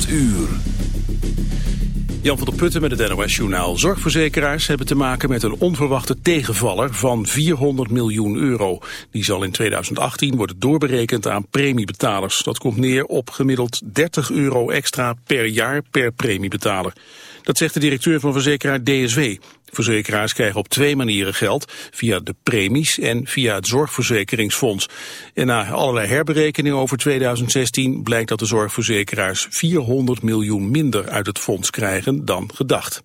8 uur. Jan van der Putten met het NOS-journaal. Zorgverzekeraars hebben te maken met een onverwachte tegenvaller van 400 miljoen euro. Die zal in 2018 worden doorberekend aan premiebetalers. Dat komt neer op gemiddeld 30 euro extra per jaar per premiebetaler. Dat zegt de directeur van verzekeraar DSW. Verzekeraars krijgen op twee manieren geld, via de premies en via het zorgverzekeringsfonds. En na allerlei herberekeningen over 2016 blijkt dat de zorgverzekeraars 400 miljoen minder uit het fonds krijgen dan gedacht.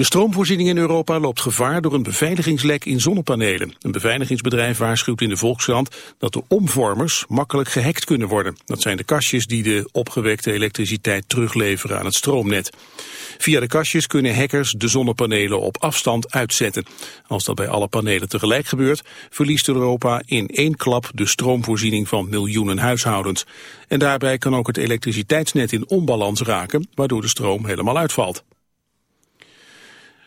De stroomvoorziening in Europa loopt gevaar door een beveiligingslek in zonnepanelen. Een beveiligingsbedrijf waarschuwt in de Volkskrant dat de omvormers makkelijk gehackt kunnen worden. Dat zijn de kastjes die de opgewekte elektriciteit terugleveren aan het stroomnet. Via de kastjes kunnen hackers de zonnepanelen op afstand uitzetten. Als dat bij alle panelen tegelijk gebeurt, verliest Europa in één klap de stroomvoorziening van miljoenen huishoudens. En daarbij kan ook het elektriciteitsnet in onbalans raken, waardoor de stroom helemaal uitvalt.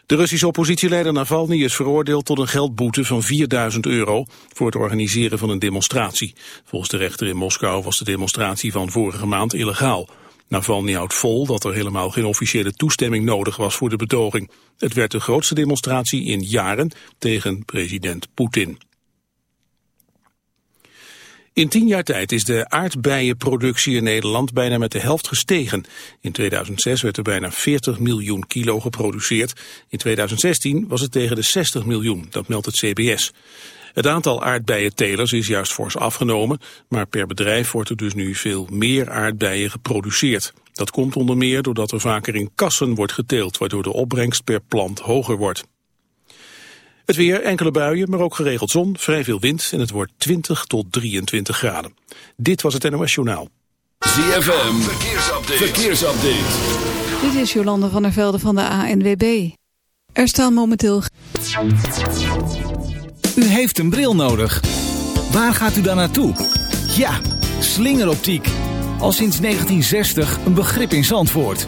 De Russische oppositieleider Navalny is veroordeeld tot een geldboete van 4000 euro voor het organiseren van een demonstratie. Volgens de rechter in Moskou was de demonstratie van vorige maand illegaal. Navalny houdt vol dat er helemaal geen officiële toestemming nodig was voor de betoging. Het werd de grootste demonstratie in jaren tegen president Poetin. In tien jaar tijd is de aardbeienproductie in Nederland bijna met de helft gestegen. In 2006 werd er bijna 40 miljoen kilo geproduceerd. In 2016 was het tegen de 60 miljoen, dat meldt het CBS. Het aantal aardbeientelers is juist fors afgenomen, maar per bedrijf wordt er dus nu veel meer aardbeien geproduceerd. Dat komt onder meer doordat er vaker in kassen wordt geteeld, waardoor de opbrengst per plant hoger wordt. Het weer, enkele buien, maar ook geregeld zon, vrij veel wind en het wordt 20 tot 23 graden. Dit was het NOS Journaal. ZFM, verkeersupdate. verkeersupdate. Dit is Jolande van der Velde van de ANWB. Er staan momenteel... U heeft een bril nodig. Waar gaat u dan naartoe? Ja, slingeroptiek. Al sinds 1960 een begrip in Zandvoort.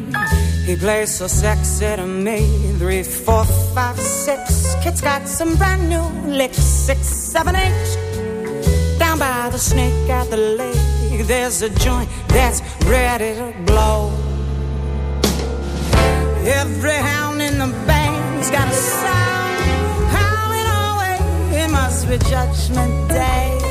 He plays so sexy to me. Three, four, five, six. Kid's got some brand new licks. Six, seven, eight. Down by the snake at the lake, there's a joint that's ready to blow. Every hound in the band's got a sound away. It must be Judgment Day.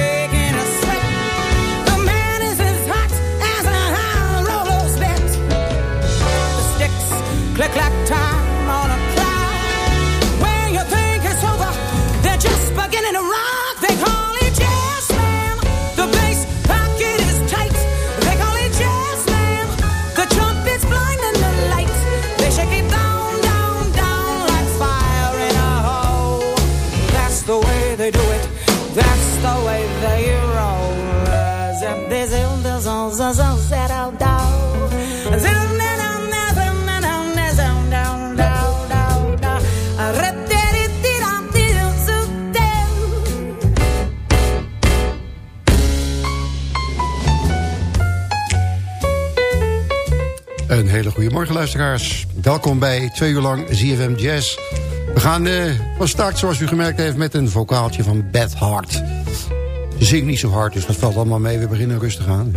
click clack time on a clock. When you think it's over, they're just beginning to rock. They call it jazz man. The bass pocket is tight. They call it jazz man. The trumpet's blinding the light. They shake it down, down, down like fire in a hole. That's the way they do it. That's the way they roll. Hele goede morgen luisteraars. Welkom bij twee uur lang ZFM Jazz. We gaan eh, van start, zoals u gemerkt heeft, met een vocaaltje van Beth Hart. Ze zingt niet zo hard, dus dat valt allemaal mee. We beginnen rustig aan.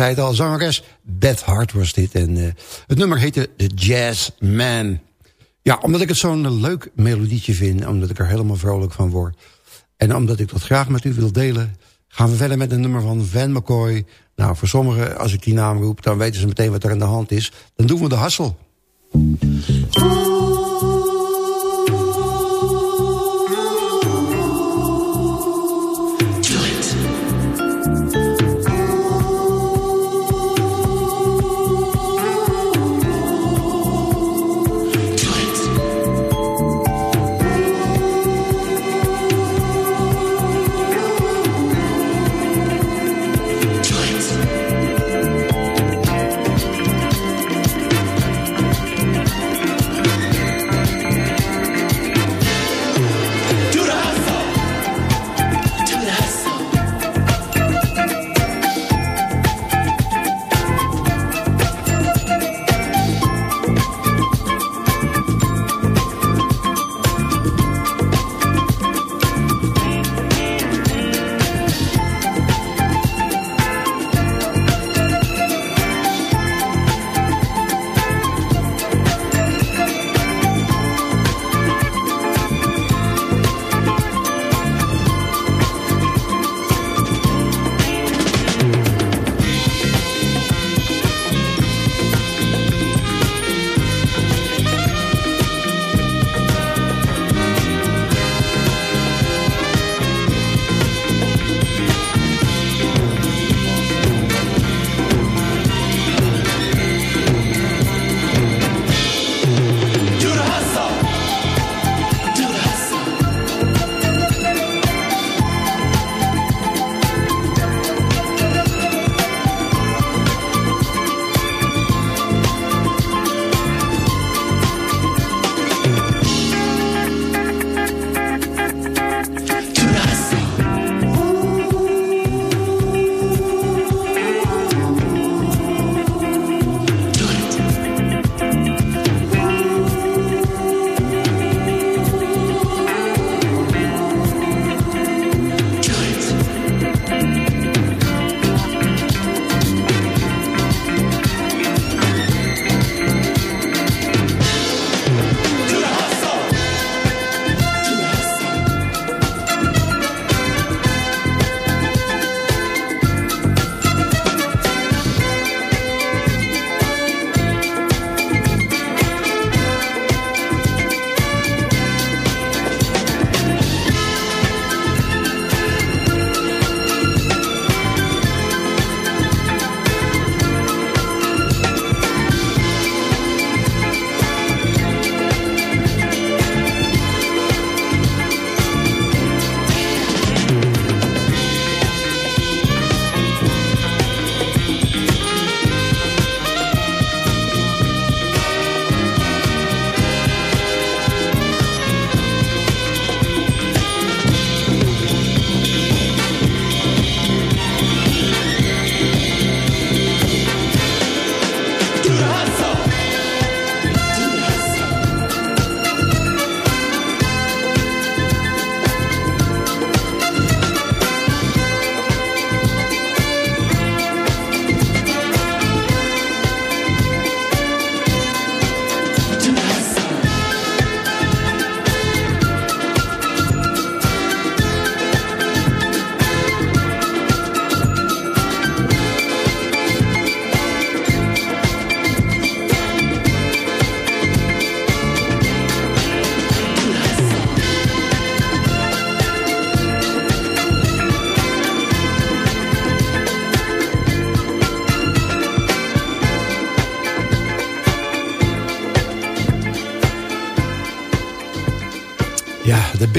Zei het al, zangeres Beth Hart was dit. En eh, het nummer heette The Jazz Man. Ja, omdat ik het zo'n leuk melodietje vind. Omdat ik er helemaal vrolijk van word. En omdat ik dat graag met u wil delen... gaan we verder met een nummer van Van McCoy. Nou, voor sommigen, als ik die naam roep... dan weten ze meteen wat er aan de hand is. Dan doen we de hassel.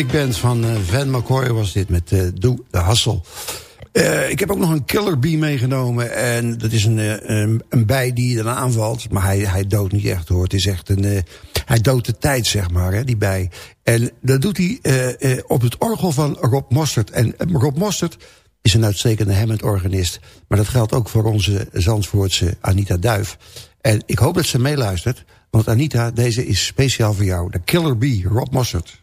Big band van uh, Van McCoy was dit met uh, Doe de Hassel. Uh, ik heb ook nog een killer bee meegenomen. En dat is een, een, een, bij die dan aanvalt. Maar hij, hij doodt niet echt hoor. Het is echt een... hij doodt de tijd, zeg maar, hè, die bij. En dat doet hij op het orgel van Rob Mostert. En Rob Mostert is een uitstekende Hammond-organist. Maar dat geldt ook voor onze Zandvoortse Anita Duif. En ik hoop dat ze meeluistert. Want Anita, deze is speciaal voor jou. De Killer Bee, Rob Mossert.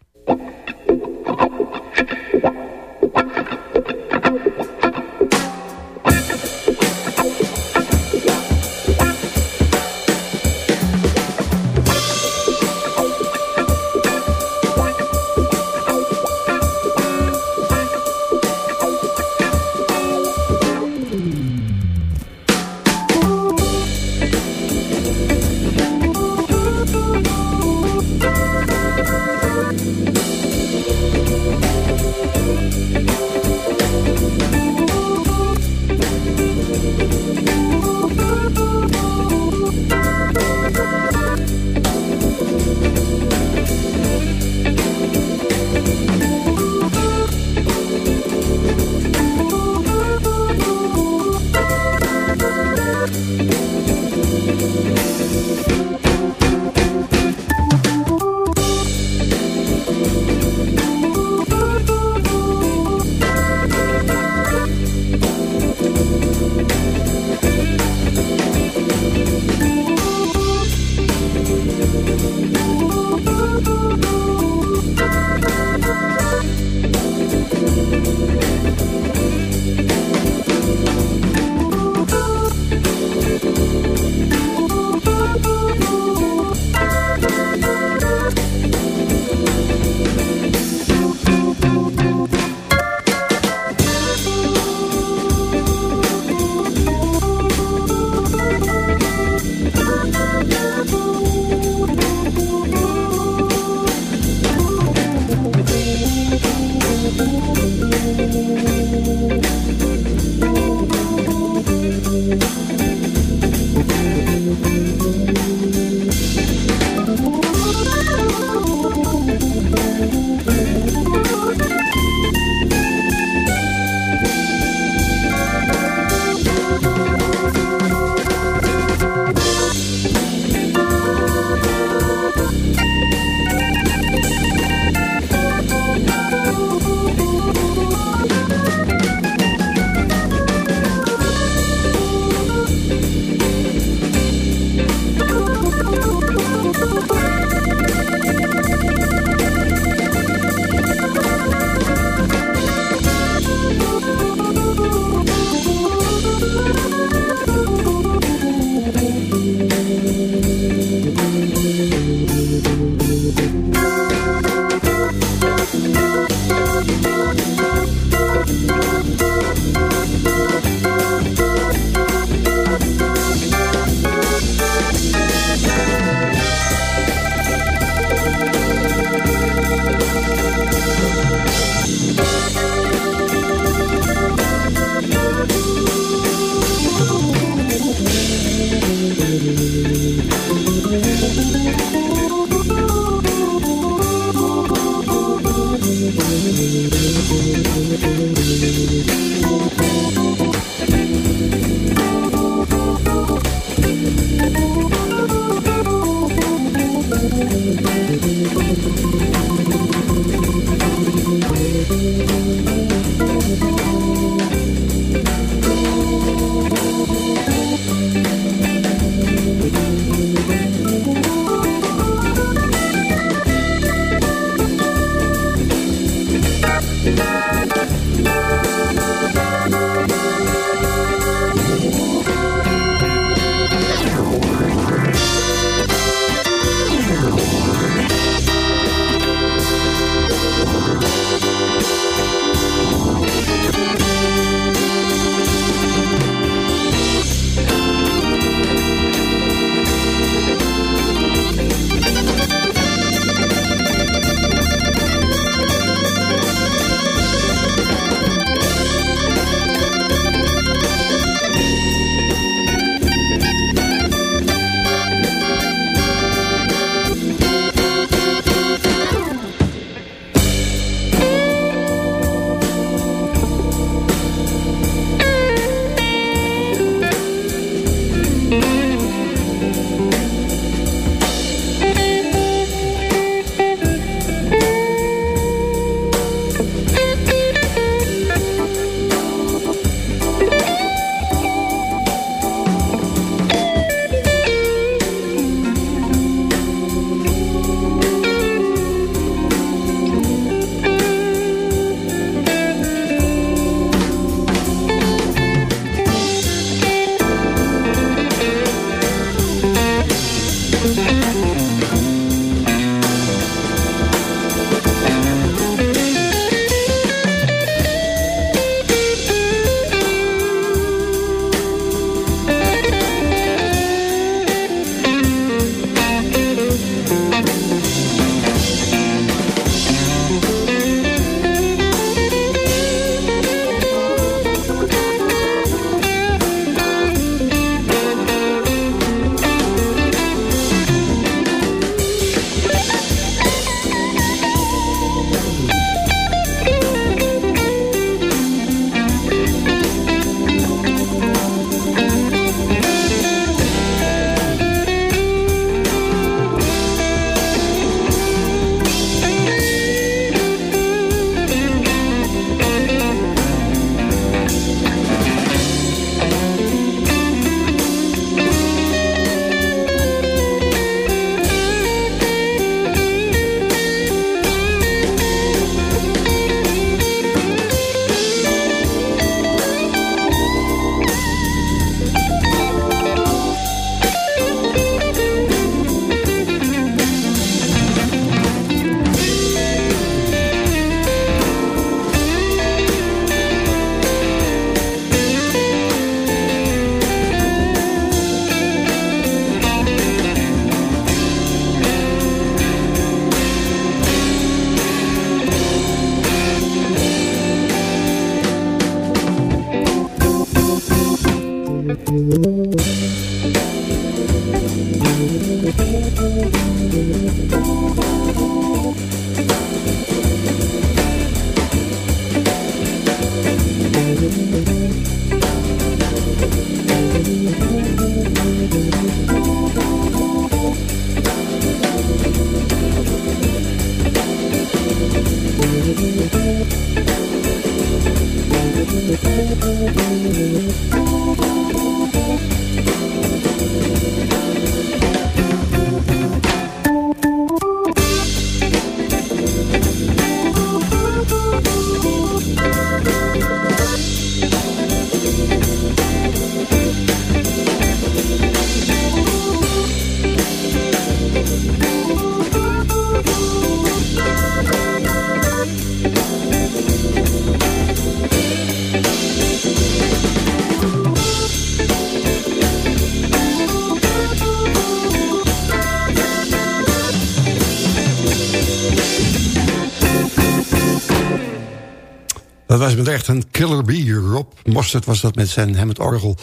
Was met echt een killer bee. Rob Mostert was dat met zijn Hammond Orgel.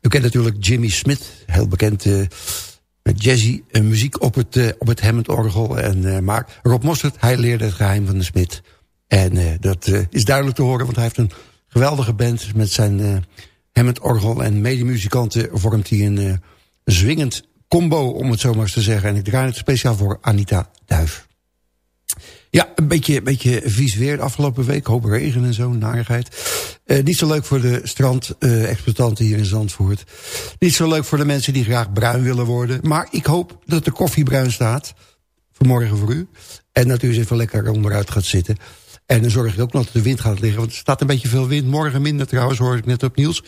U kent natuurlijk Jimmy Smith, heel bekend uh, met jazzy uh, muziek op het, uh, op het Hammond Orgel. En, maar Rob Mostert, hij leerde het geheim van de Smith. En dat is duidelijk te horen, want hij heeft een geweldige band met zijn Hammond Orgel. En medemuzikanten vormt hij een zwingend combo, om het zo maar eens te zeggen. En ik draai het speciaal voor Anita Duif. Ja, een beetje, beetje vies weer de afgelopen week. Hoop regen en zo, narigheid. Uh, niet zo leuk voor de strandexploitanten uh, hier in Zandvoort. Niet zo leuk voor de mensen die graag bruin willen worden. Maar ik hoop dat de koffie bruin staat. Vanmorgen voor u. En dat u eens even lekker onderuit gaat zitten. En dan zorg ik ook nog dat de wind gaat liggen. Want er staat een beetje veel wind. Morgen minder trouwens, hoor ik net op nieuws.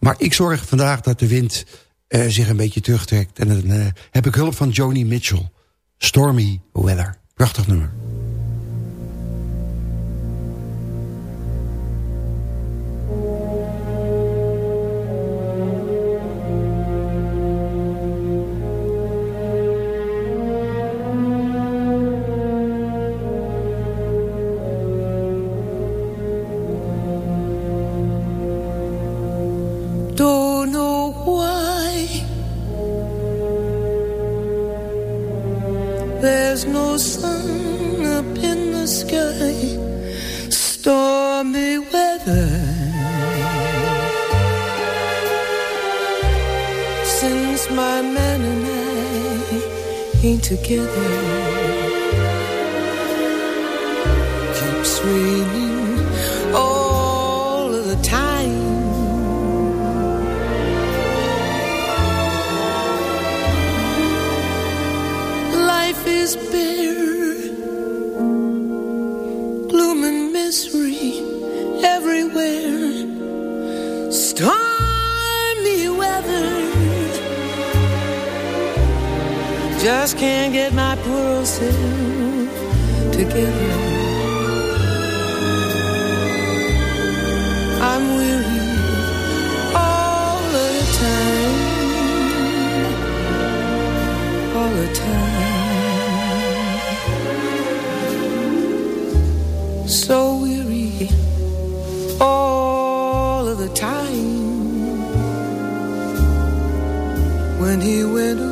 Maar ik zorg vandaag dat de wind uh, zich een beetje terugtrekt. En dan heb ik hulp van Joni Mitchell. Stormy Weather. Prachtig nummer. Together keeps raining all of the time. Life is bare, gloom and misery everywhere. Just can't get my poor old self together. I'm weary all the time, all the time. So weary all of the time. When he went away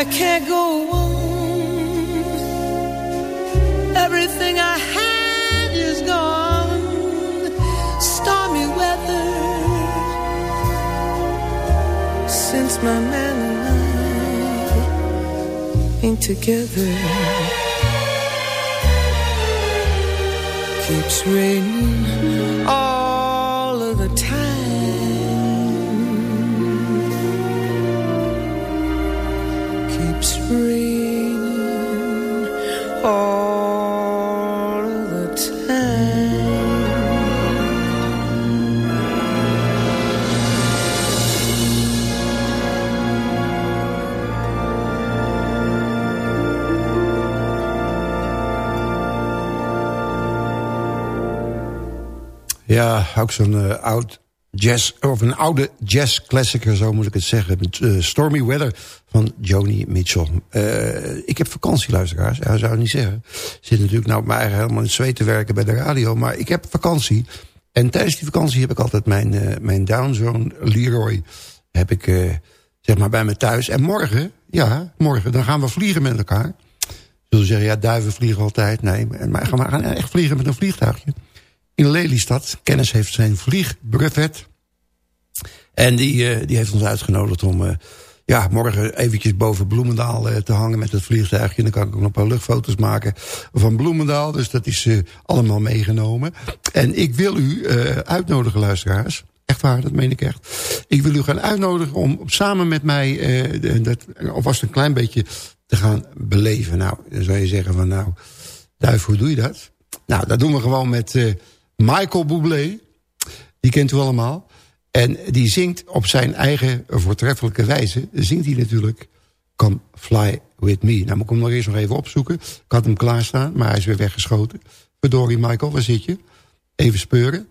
I can't go on. Everything I had is gone. Stormy weather. Since my man and I ain't together. Keeps raining all Ja, ook zo'n uh, oud jazz, of een oude jazzklassieker, zo moet ik het zeggen. Eh, Stormy Weather van Joni Mitchell. Uh, ik heb vakantie, luisteraars. Ja, zou ik niet zeggen. Ik zit natuurlijk nou maar helemaal in zweet te werken bij de radio. Maar ik heb vakantie. En tijdens die vakantie heb ik altijd mijn, mijn downzone Leroy... heb ik zeg maar bij me thuis. En morgen, ja, morgen, dan gaan we vliegen met elkaar. Zullen zeggen, ja, duiven vliegen altijd. Nee, maar we gaan echt vliegen met een vliegtuigje in Lelystad. Kennis heeft zijn vliegbrevet. En die, uh, die heeft ons uitgenodigd om uh, ja, morgen eventjes boven Bloemendaal uh, te hangen met het vliegtuigje. Dan kan ik ook nog een paar luchtfoto's maken van Bloemendaal. Dus dat is allemaal meegenomen. En ik wil u uitnodigen, luisteraars. Echt waar, dat meen ik echt. Ik wil u gaan uitnodigen om samen met mij, dat, alvast een klein beetje te gaan beleven. Nou, dan zou je zeggen van nou, duif, hoe doe je dat? Nou, dat doen we gewoon met Michael Bublé. Die kent u allemaal. En die zingt op zijn eigen voortreffelijke wijze... zingt hij natuurlijk Come Fly With Me. Nou, moet ik hem nog eerst nog even opzoeken. Ik had hem klaarstaan, maar hij is weer weggeschoten. Verdorie, Michael, waar zit je? Even speuren.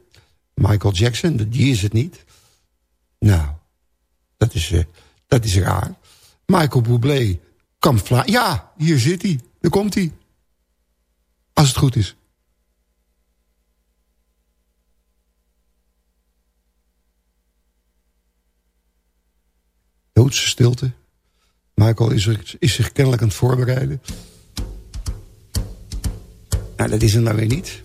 Michael Jackson, die is het niet. Nou, dat is, uh, dat is raar. Michael Bublé, Come Fly... Ja, hier zit hij. Daar komt hij. Als het goed is. Doodse stilte. Michael is, er, is zich kennelijk aan het voorbereiden. Nou, dat is er nou weer niet.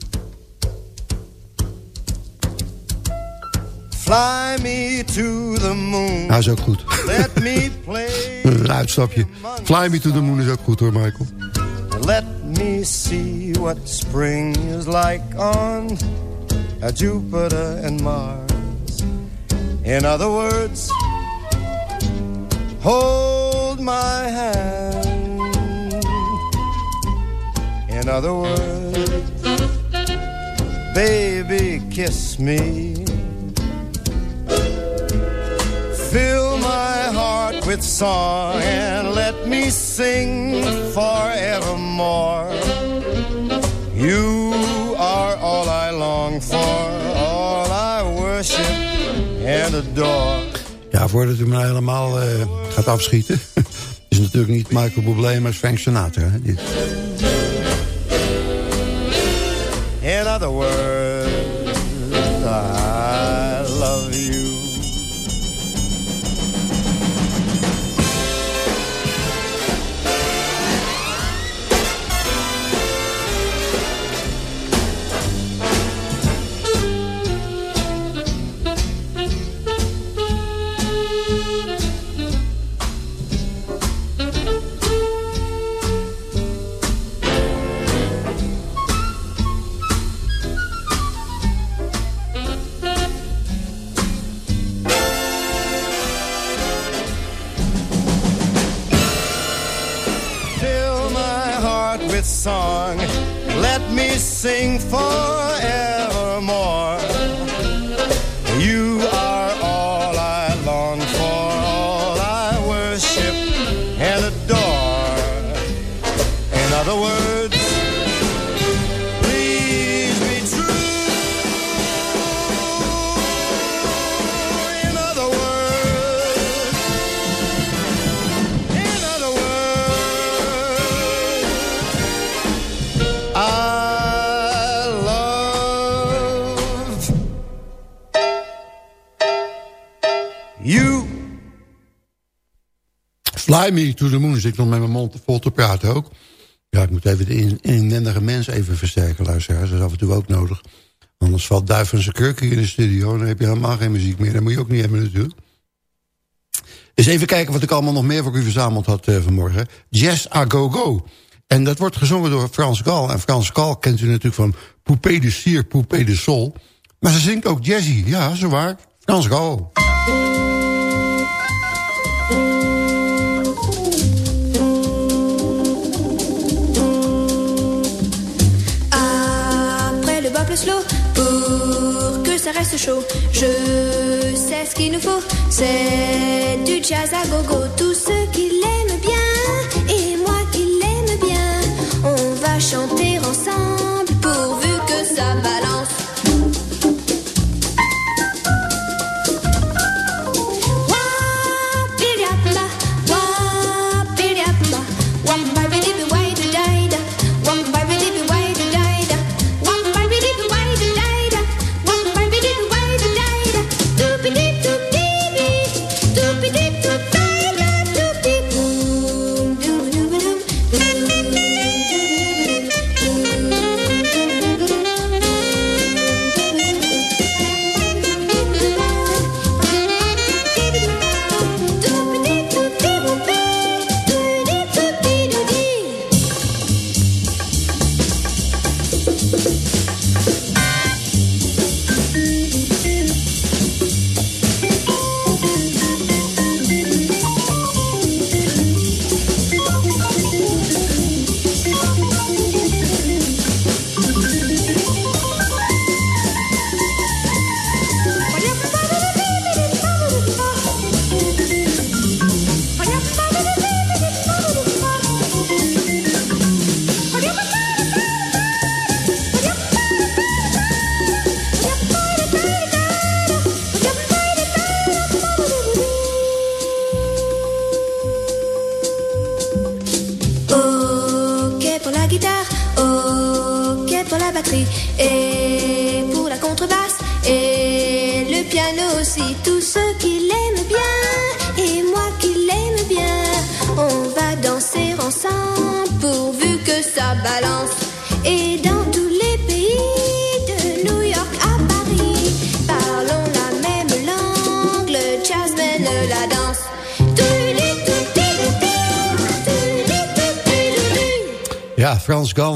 Fly me to the moon. Nou, is ook goed. Let me play Een uitstapje. Fly me to the moon is ook goed hoor, Michael. Let me see what spring is like on Jupiter and Mars. In other words... hold my hand. In other words, baby, kiss me. Fill my heart with song and let me sing forevermore. You are all I long for, all I worship and adore. Ja, voordat u me helemaal uh, gaat afschieten... is natuurlijk niet Michael Bublé, maar Frank Sinatra. Hè. Fly me to the moon. Zit ik nog met mijn mond vol te praten ook. Ja, ik moet even de inwendige mens even versterken, luisteraars. Dat is af en toe ook nodig. Anders valt duif van zijn kurk hier in de studio. Dan heb je helemaal geen muziek meer. Dat moet je ook niet hebben natuurlijk. Eens even kijken wat ik allemaal nog meer voor u verzameld had uh, vanmorgen. Jazz a go go. En dat wordt gezongen door Frans Gal. En Frans Gal kent u natuurlijk van Poupée de Sier, Poupée de Sol. Maar ze zingt ook jazzy. Ja, zo waar. Frans Gal. Chaud. Je sais ce qu'il nous faut, c'est du jazz à gogo. Tous ceux qui l'aiment bien et moi qui l'aime bien, on va chanter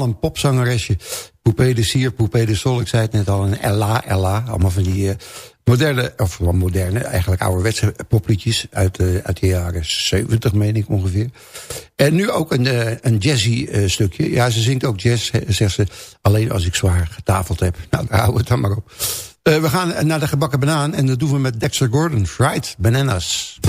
Een popzangeresje. Poupée de Sier, Poupée de Sol, ik zei het net al, een Ella, Ella. Allemaal van die uh, moderne, of wel moderne, eigenlijk ouderwetse popliedjes uit, uh, uit de jaren 70, meen ik ongeveer. En nu ook een, uh, een jazzy stukje. Ja, ze zingt ook jazz, zegt ze, alleen als ik zwaar getafeld heb. Nou, daar houden we het dan maar op. we gaan naar de gebakken banaan en dat doen we met Dexter Gordon, Fried Bananas.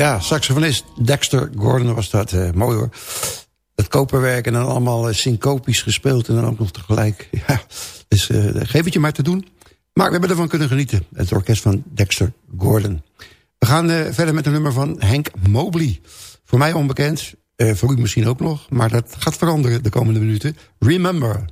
Ja, saxofonist Dexter Gordon was dat. Uh, mooi hoor. Het koperwerk en dan allemaal uh, syncopisch gespeeld... en dan ook nog tegelijk. Ja, dus uh, geef het je maar te doen. Maar we hebben ervan kunnen genieten. Het orkest van Dexter Gordon. We gaan verder met een nummer van Hank Mobley. Voor mij onbekend, voor u misschien ook nog... maar dat gaat veranderen de komende minuten. Remember.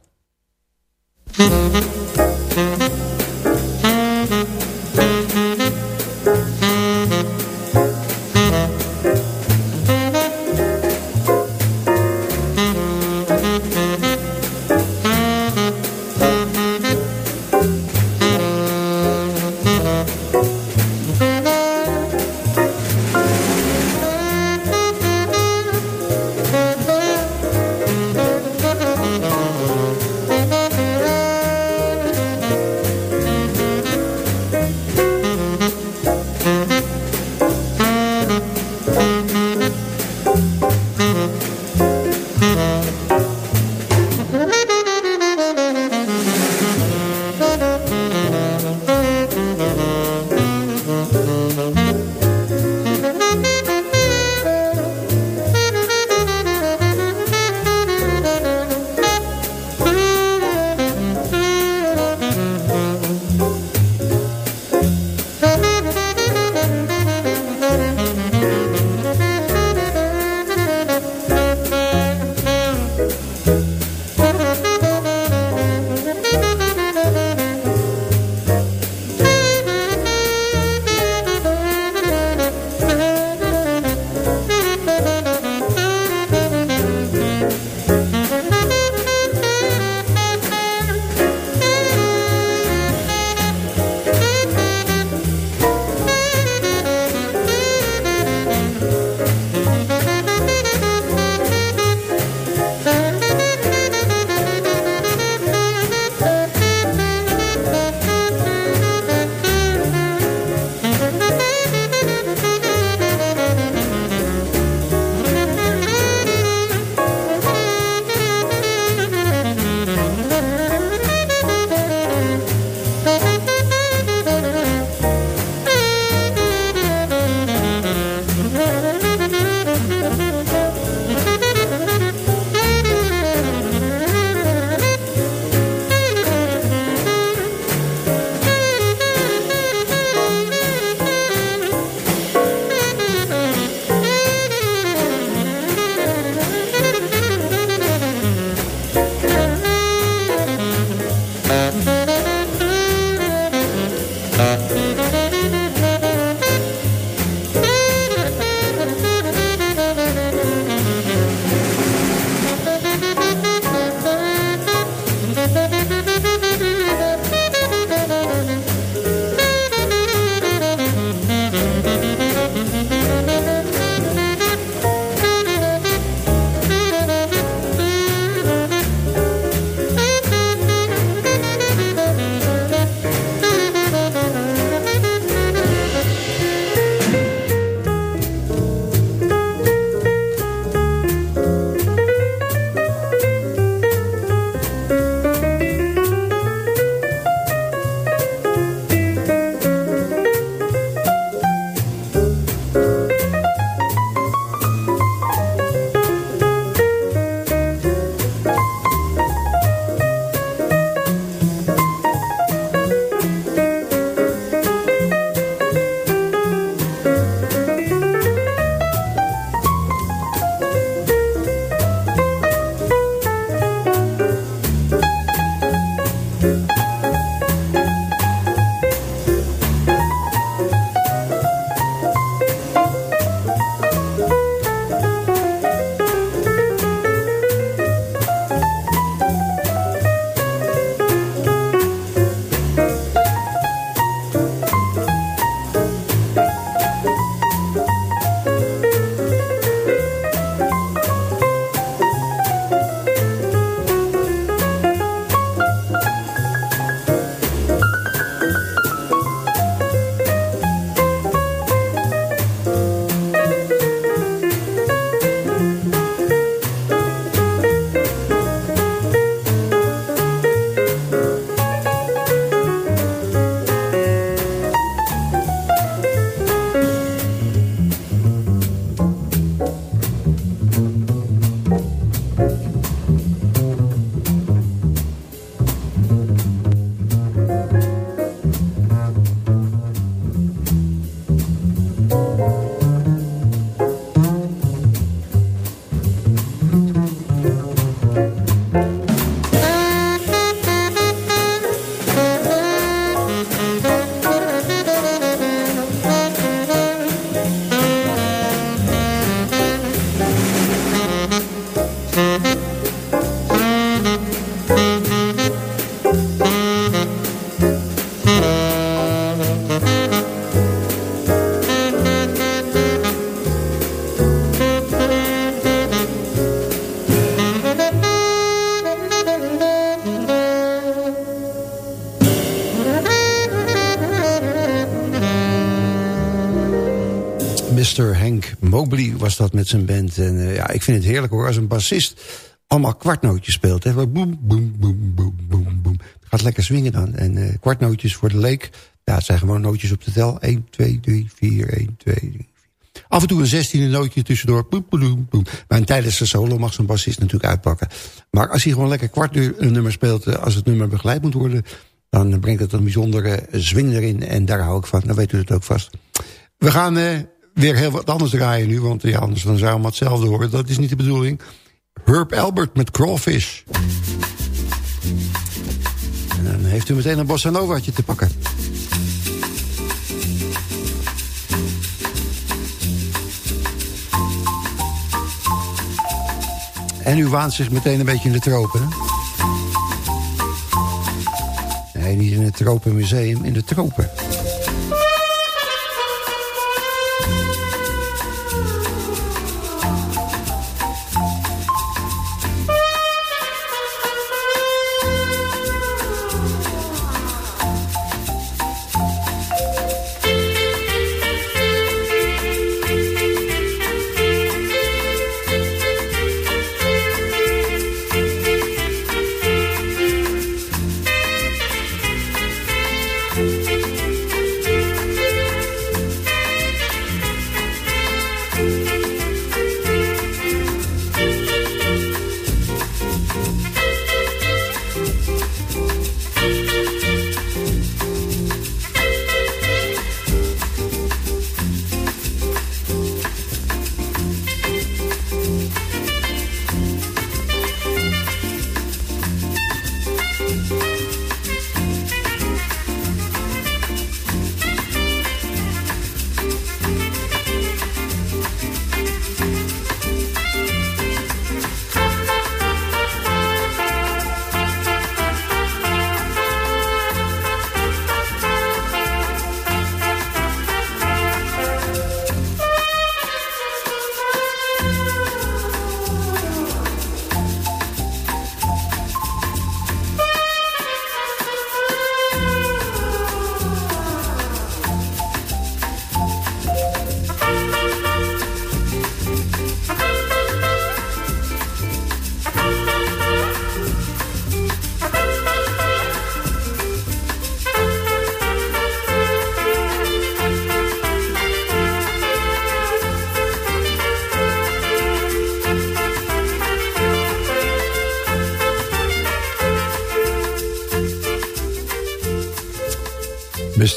Mobley was dat met zijn band. En uh, ja, ik vind het heerlijk hoor, als een bassist allemaal kwartnootjes speelt. Hè. Boom, boom, boom, boom. Het gaat lekker swingen dan. En uh, kwartnootjes voor de leek. Ja, het zijn gewoon nootjes op de tel. 1, 2, 3, 4, 1, 2, 3, 4. Af en toe een zestiende nootje tussendoor. Boem, boem, boem. Maar tijdens de solo mag zo'n bassist natuurlijk uitpakken. Maar als hij gewoon lekker kwart een nummer speelt... Uh, als het nummer begeleid moet worden... dan brengt het een bijzondere zwing erin. En daar hou ik van. Dan weet u het ook vast. We gaan weer heel wat anders draaien nu. Want ja, anders dan zou allemaal hetzelfde horen. Dat is niet de bedoeling. Herb Albert met Crawfish. En dan heeft u meteen een bossa te pakken. En u waant zich meteen een beetje in de tropen, hè? Nee, niet in het Tropenmuseum, in de tropen.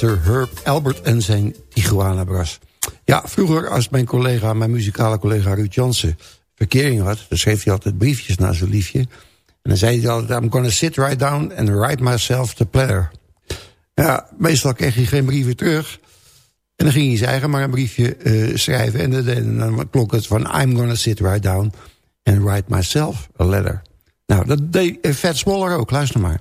Mr. Herb Albert en zijn Tijuana Brass. Ja, vroeger als mijn collega, mijn muzikale collega Ruud Jansen... verkering had, dan schreef hij altijd briefjes naar zijn liefje. En dan zei hij altijd, I'm gonna sit right down and write myself the player. Ja, meestal kreeg hij geen brieven terug. En dan ging hij zijn eigen maar een briefje uh, schrijven. En dan, klonk het van, I'm gonna sit right down and write myself a letter. Nou, dat deed Fat Smaller ook, luister maar.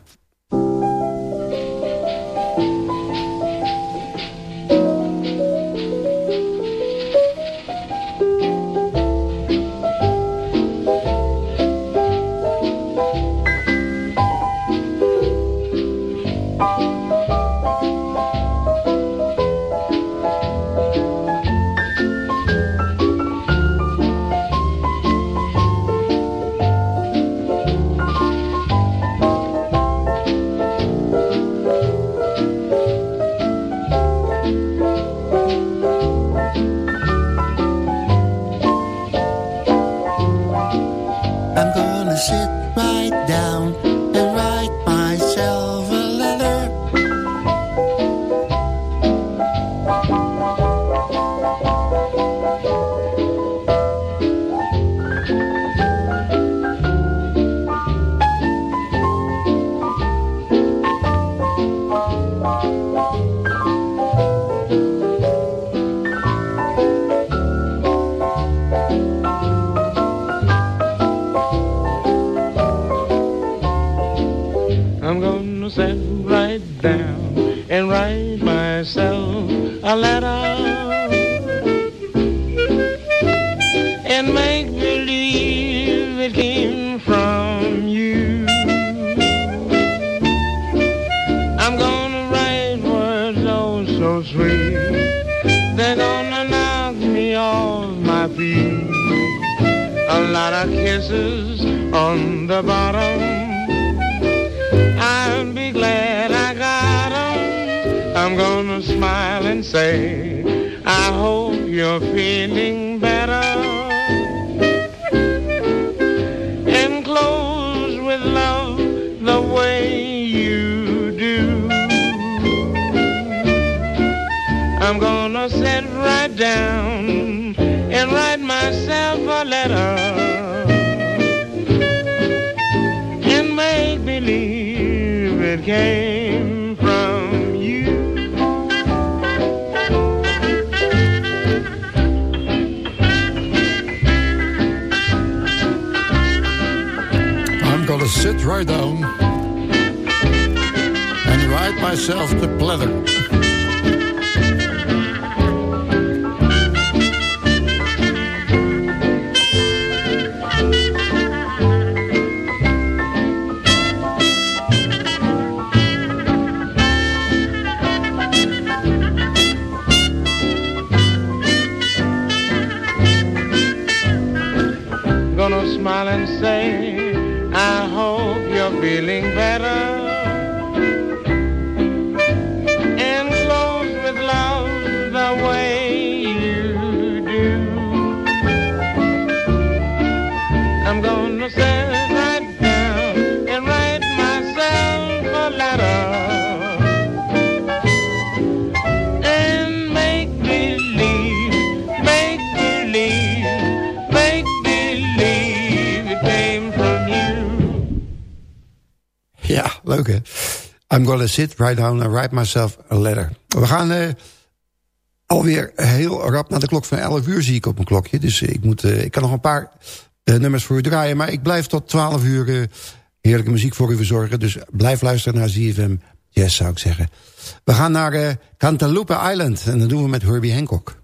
Kisses on the bottom. I'll be glad I got 'em. I'm gonna smile and say, I hope you're feeling better. And close with love the way you do. I'm gonna sit right down and write myself a letter and make believe it came from you. I'm gonna sit right down and write myself the pleather. Leuk hè. I'm gonna sit right down and write myself a letter. We gaan eh, alweer heel rap naar de klok van 11 uur zie ik op mijn klokje. Dus ik, moet, eh, ik kan nog een paar eh, nummers voor u draaien. Maar ik blijf tot 12 uur heerlijke muziek voor u verzorgen. Dus blijf luisteren naar ZFM Yes zou ik zeggen. We gaan naar Cantaloupe Island. En dat doen we met Herbie Hancock.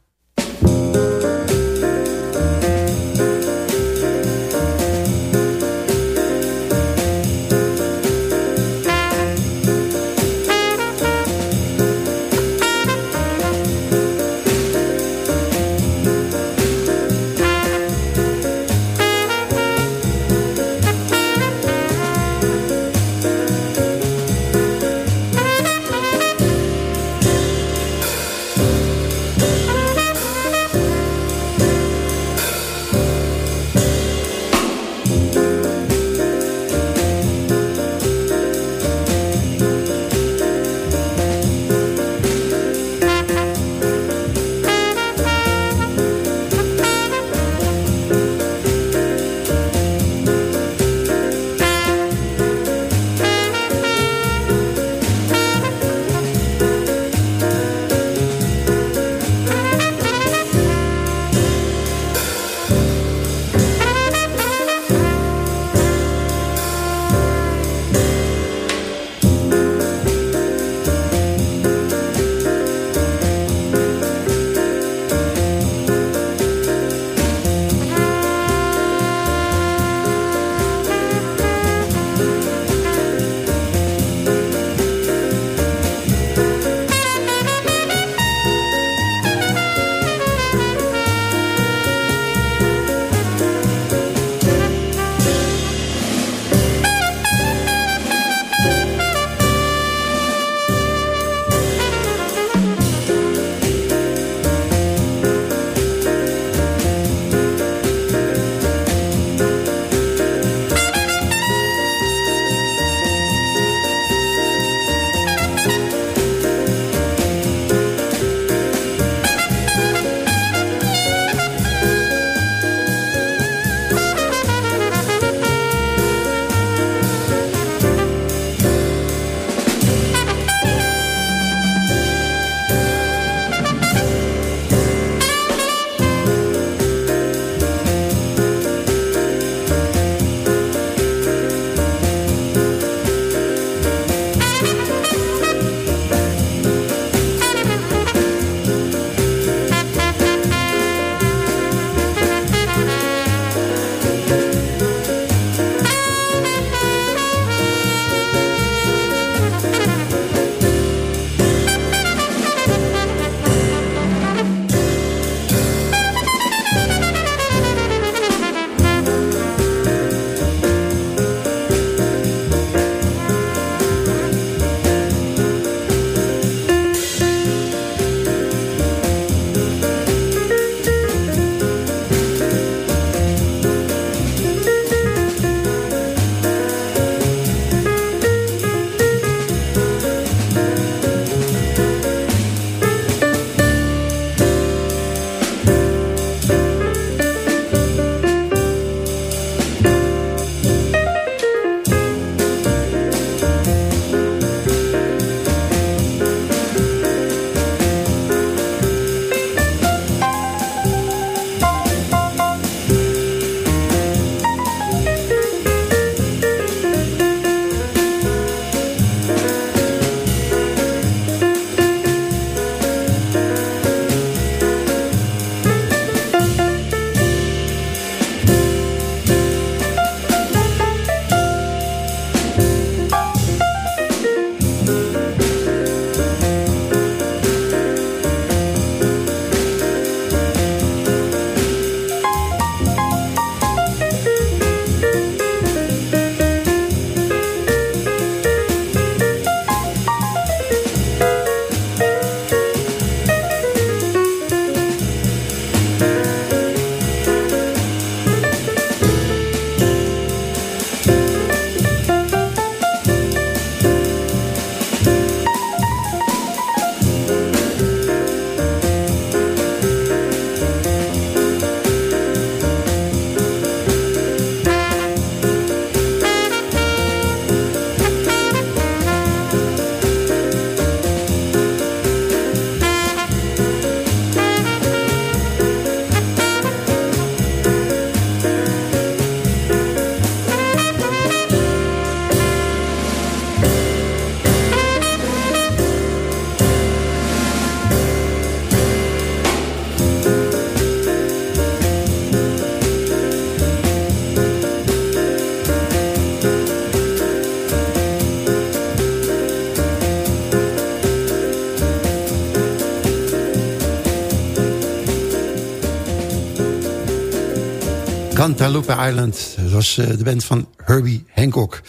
Guadalupe Island. Dat was uh, de band van Herbie Hancock.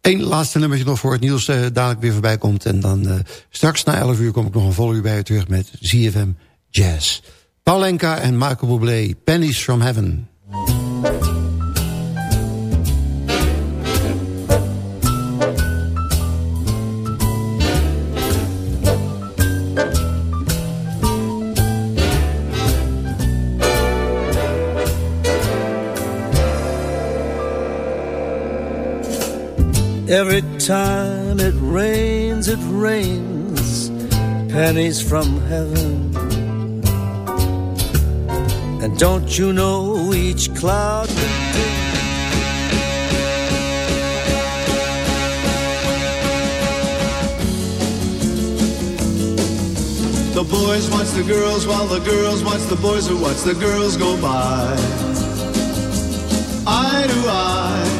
Eén laatste nummertje nog voor het nieuws uh, dadelijk weer voorbij komt. En dan uh, straks na 11 uur kom ik nog een vol uur bij je terug met ZFM Jazz. Paulenka en Michael Bublé, Pennies from Heaven. Every time it rains, it rains pennies from heaven. And don't you know each cloud The boys watch the girls while the girls watch the boys who watch the girls go by. Eye to eye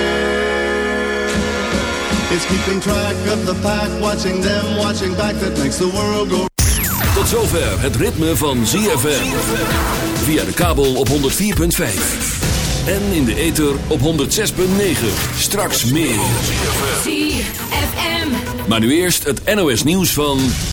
It's keeping track of the pack, watching them, watching back that makes the world go. Tot zover het ritme van ZFM. Via de kabel op 104.5. En in de ether op 106.9. Straks meer. ZFM. Maar nu eerst het NOS nieuws van...